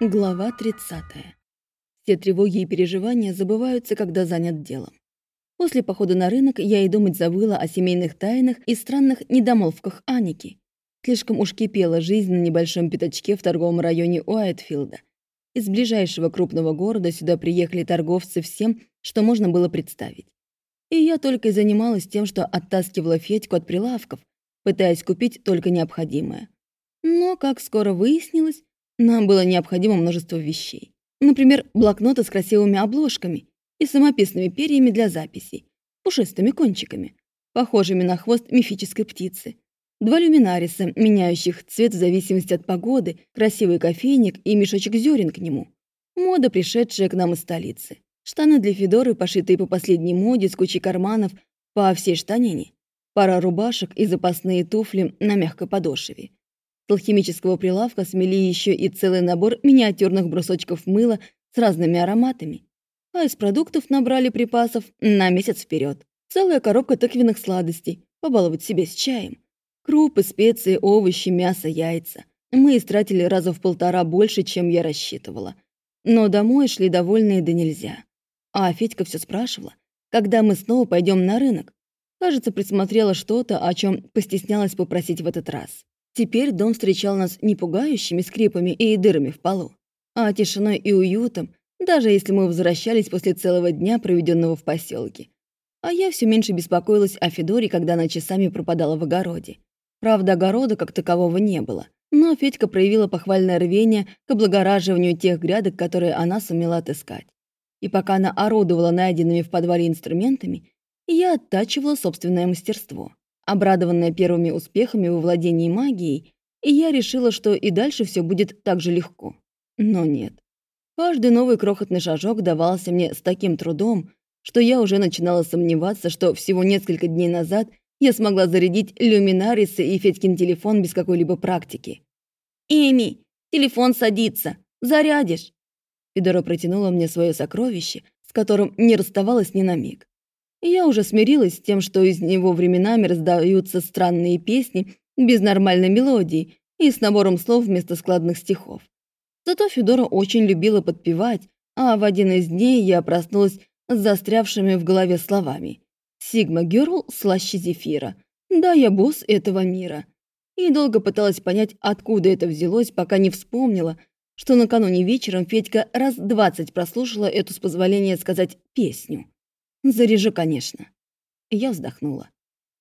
Глава 30. Все тревоги и переживания забываются, когда занят делом. После похода на рынок я и думать забыла о семейных тайнах и странных недомолвках Аники. Слишком уж кипела жизнь на небольшом пятачке в торговом районе Уайтфилда. Из ближайшего крупного города сюда приехали торговцы всем, что можно было представить. И я только и занималась тем, что оттаскивала Федьку от прилавков, пытаясь купить только необходимое. Но, как скоро выяснилось, нам было необходимо множество вещей. Например, блокноты с красивыми обложками и самописными перьями для записей, пушистыми кончиками, похожими на хвост мифической птицы, два люминариса, меняющих цвет в зависимости от погоды, красивый кофейник и мешочек зерен к нему. Мода, пришедшая к нам из столицы. Штаны для Федоры, пошитые по последней моде, с кучей карманов по всей штанине. Пара рубашек и запасные туфли на мягкой подошве. С алхимического прилавка смели еще и целый набор миниатюрных брусочков мыла с разными ароматами. А из продуктов набрали припасов на месяц вперед. Целая коробка тыквенных сладостей, побаловать себе с чаем. Крупы, специи, овощи, мясо, яйца. Мы истратили раза в полтора больше, чем я рассчитывала. Но домой шли довольные да нельзя. А Федька все спрашивала, когда мы снова пойдем на рынок. Кажется, присмотрела что-то, о чем постеснялась попросить в этот раз. Теперь дом встречал нас не пугающими скрипами и дырами в полу, а тишиной и уютом, даже если мы возвращались после целого дня, проведенного в поселке. А я все меньше беспокоилась о Федоре, когда она часами пропадала в огороде. Правда, огорода как такового не было. Но Федька проявила похвальное рвение к облагораживанию тех грядок, которые она сумела отыскать. И пока она орудовала найденными в подвале инструментами, я оттачивала собственное мастерство. Обрадованная первыми успехами во владении магией, и я решила, что и дальше все будет так же легко. Но нет. Каждый новый крохотный шажок давался мне с таким трудом, что я уже начинала сомневаться, что всего несколько дней назад я смогла зарядить люминарисы и Федькин телефон без какой-либо практики. «Эми, телефон садится! Зарядишь!» Федора протянула мне свое сокровище, с которым не расставалась ни на миг. Я уже смирилась с тем, что из него временами раздаются странные песни без нормальной мелодии и с набором слов вместо складных стихов. Зато Федора очень любила подпевать, а в один из дней я проснулась с застрявшими в голове словами. «Сигма Герл слаще зефира. Да, я босс этого мира». И долго пыталась понять, откуда это взялось, пока не вспомнила, что накануне вечером Федька раз двадцать прослушала эту, с позволения сказать, песню. Заряжу, конечно. Я вздохнула.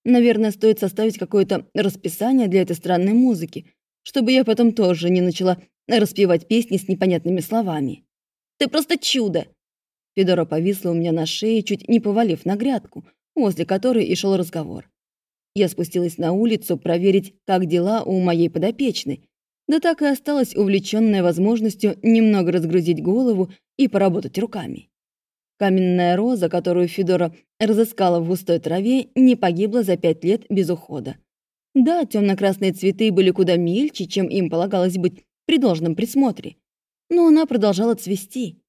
Наверное, стоит составить какое-то расписание для этой странной музыки, чтобы я потом тоже не начала распевать песни с непонятными словами. «Ты просто чудо!» Федора повисла у меня на шее, чуть не повалив на грядку, возле которой и шел разговор. Я спустилась на улицу проверить, как дела у моей подопечной, да так и осталась увлеченная возможностью немного разгрузить голову и поработать руками. Каменная роза, которую Федора разыскала в густой траве, не погибла за пять лет без ухода. Да, темно-красные цветы были куда мельче, чем им полагалось быть при должном присмотре. Но она продолжала цвести.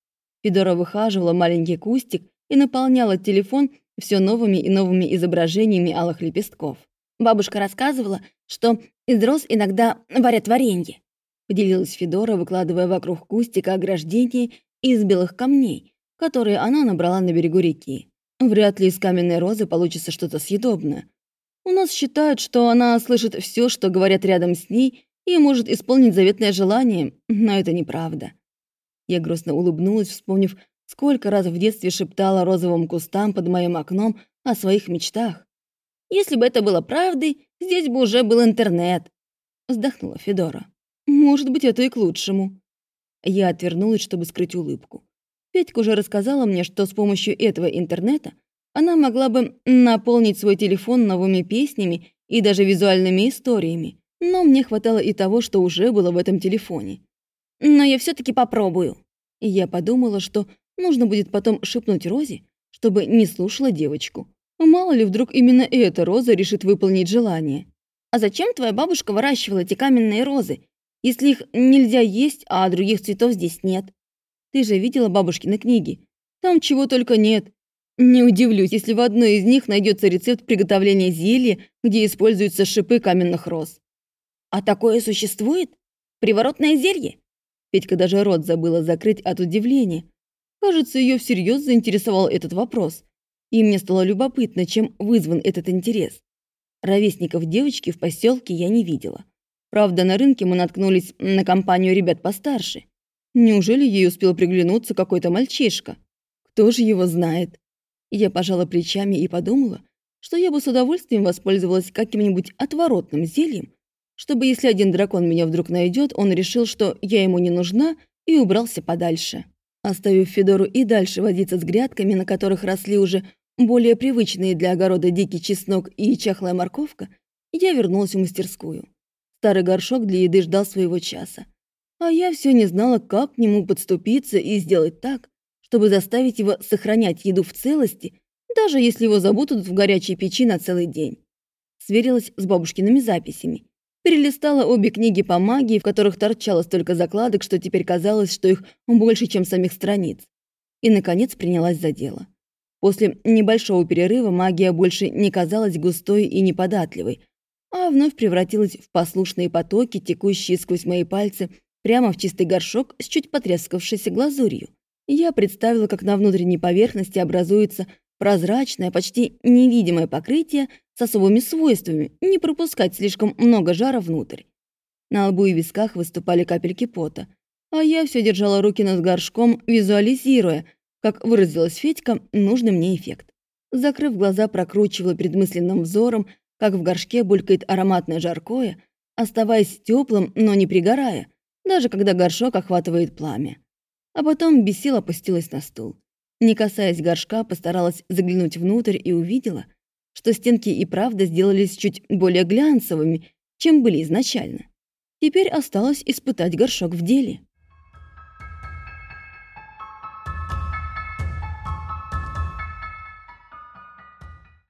Федора выхаживала маленький кустик и наполняла телефон все новыми и новыми изображениями алых лепестков. Бабушка рассказывала, что из роз иногда варят варенье. Поделилась Федора, выкладывая вокруг кустика ограждение из белых камней, которые она набрала на берегу реки. Вряд ли из каменной розы получится что-то съедобное. У нас считают, что она слышит все, что говорят рядом с ней, и может исполнить заветное желание, но это неправда. Я грустно улыбнулась, вспомнив, сколько раз в детстве шептала розовым кустам под моим окном о своих мечтах. «Если бы это было правдой, здесь бы уже был интернет», — вздохнула Федора. «Может быть, это и к лучшему». Я отвернулась, чтобы скрыть улыбку. Петька уже рассказала мне, что с помощью этого интернета она могла бы наполнить свой телефон новыми песнями и даже визуальными историями. Но мне хватало и того, что уже было в этом телефоне. Но я все таки попробую. И я подумала, что нужно будет потом шепнуть Розе, чтобы не слушала девочку. Мало ли, вдруг именно эта роза решит выполнить желание. «А зачем твоя бабушка выращивала эти каменные розы, если их нельзя есть, а других цветов здесь нет?» Ты же видела бабушкины книги? Там чего только нет. Не удивлюсь, если в одной из них найдется рецепт приготовления зелья, где используются шипы каменных роз. А такое существует? Приворотное зелье? Петька даже рот забыла закрыть от удивления. Кажется, ее всерьез заинтересовал этот вопрос. И мне стало любопытно, чем вызван этот интерес. Ровесников девочки в поселке я не видела. Правда, на рынке мы наткнулись на компанию ребят постарше. Неужели ей успел приглянуться какой-то мальчишка? Кто же его знает? Я пожала плечами и подумала, что я бы с удовольствием воспользовалась каким-нибудь отворотным зельем, чтобы если один дракон меня вдруг найдет, он решил, что я ему не нужна, и убрался подальше. Оставив Федору и дальше водиться с грядками, на которых росли уже более привычные для огорода дикий чеснок и чахлая морковка, я вернулась в мастерскую. Старый горшок для еды ждал своего часа. А я все не знала, как к нему подступиться и сделать так, чтобы заставить его сохранять еду в целости, даже если его забудут в горячей печи на целый день. Сверилась с бабушкиными записями. Перелистала обе книги по магии, в которых торчало столько закладок, что теперь казалось, что их больше, чем самих страниц. И, наконец, принялась за дело. После небольшого перерыва магия больше не казалась густой и неподатливой, а вновь превратилась в послушные потоки, текущие сквозь мои пальцы прямо в чистый горшок с чуть потрескавшейся глазурью. Я представила, как на внутренней поверхности образуется прозрачное, почти невидимое покрытие с особыми свойствами, не пропускать слишком много жара внутрь. На лбу и висках выступали капельки пота, а я все держала руки над горшком, визуализируя, как выразилась Федька, нужный мне эффект. Закрыв глаза, прокручивала перед мысленным взором, как в горшке булькает ароматное жаркое, оставаясь теплым, но не пригорая, даже когда горшок охватывает пламя а потом без опустилась на стул. Не касаясь горшка, постаралась заглянуть внутрь и увидела, что стенки и правда сделались чуть более глянцевыми, чем были изначально. Теперь осталось испытать горшок в деле.